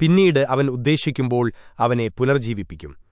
പിന്നീട് അവൻ ഉദ്ദേശിക്കുമ്പോൾ അവനെ പുനർജീവിപ്പിക്കും